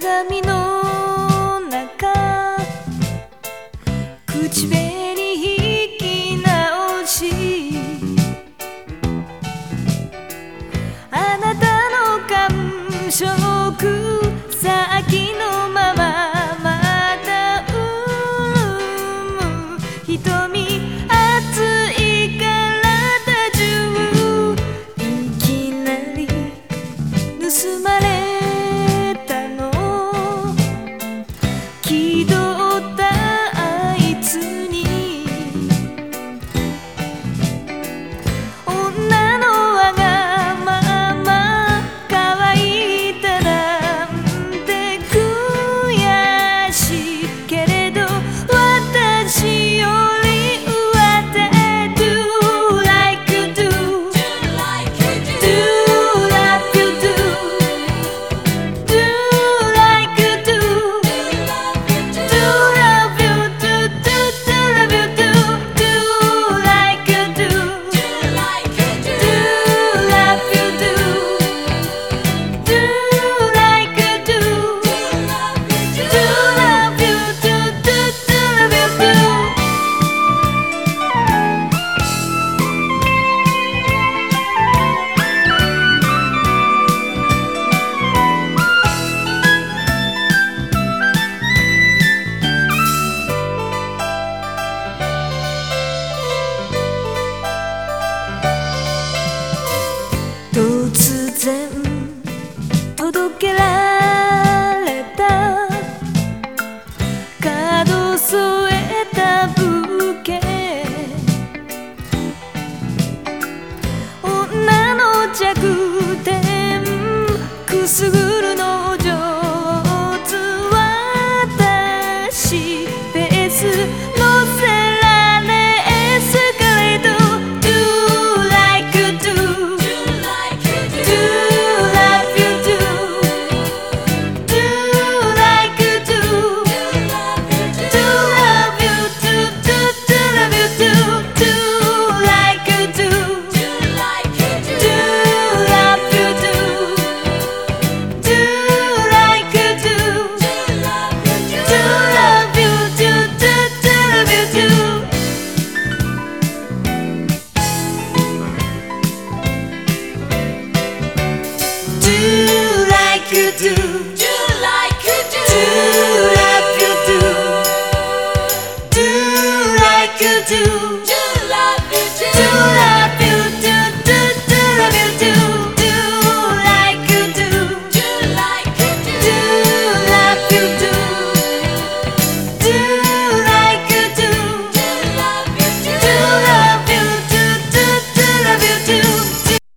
鏡の中口紅引き直しあなたの感触先のまままたうん瞳熱いからだじゅういきなり盗まれ届けられ like do. Do like you do. Do like you do. Do like you do.